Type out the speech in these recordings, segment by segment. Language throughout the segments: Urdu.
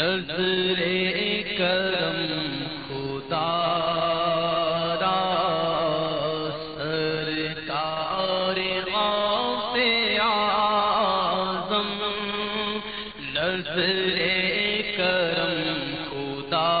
نظر کرم خدا را سرکار غوث اعظم نظر کرم خدا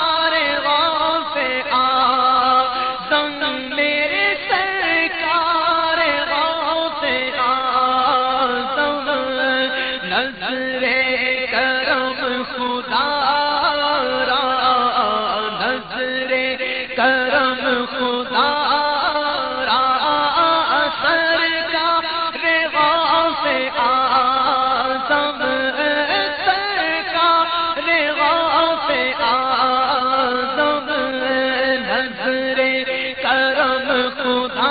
نظر کرم خدا را، نظر کرم خدا را، اثر کا ریوا سے آزم سر کا روا سے آزم نظر کرم خدا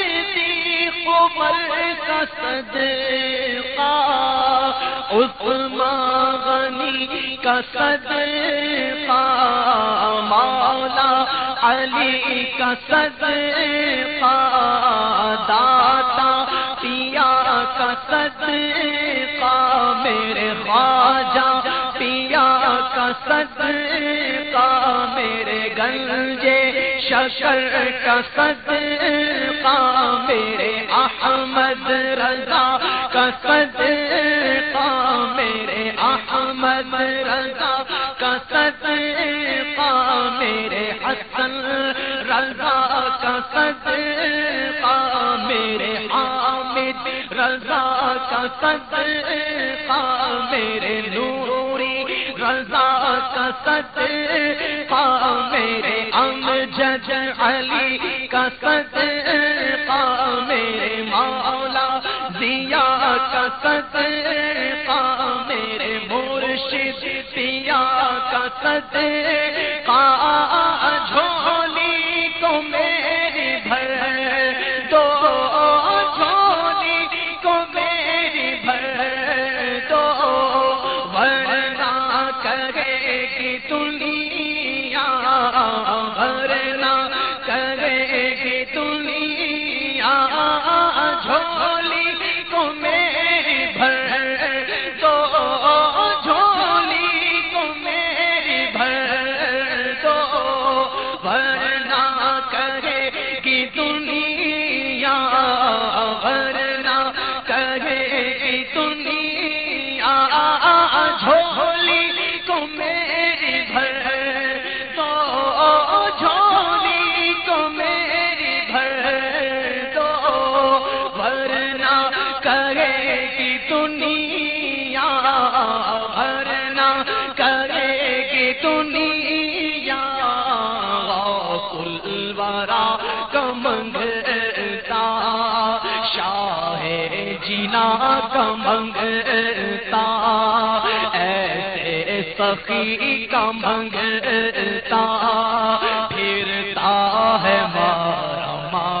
غنی کا صدقہ، مولا علی کا صدقہ داتا پیا کا صدقہ، میرے خواجہ پیا کا صدقہ، میرے گنجے ششر کا صدقہ احمد رضا کا صدقہ، میرے احمد رضا کا صدقہ، میرے حسن رضا کا صدقہ، میرے حامد رضا کا صدقہ، میرے نوری رضا کا صدقہ، میرے امجد علی کا صدقہ کا صدقہ میرے مرشد دیا کا صدقہ جھولی تو میری بھر دو جھولی کو میری بھر دو، ورنہ کرے گی دنیا کرے گی دنیا کل ورا کمنگتا، شاہ جینا کمنگتا، ایسے سخی کمنگتا، پھرتا ہے مارا مارا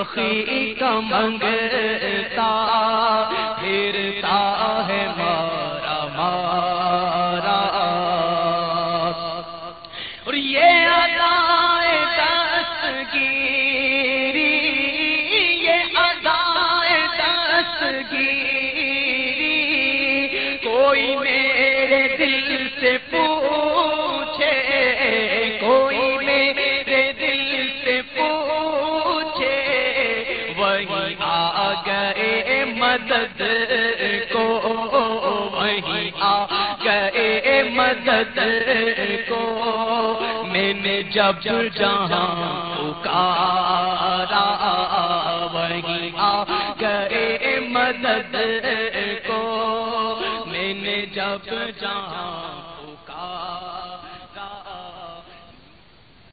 سخی کا منگتا، پھرتا ہے مارا مارا۔ اور یہ ادائے دستگیری یہ ادائے دستگیری کوئی میرے دل سے پوچھے مدد کو وہی آ گئے مدد کو میں نے جب جہاں پکارا وہی آ گئے مدد کو میں نے جب جہاں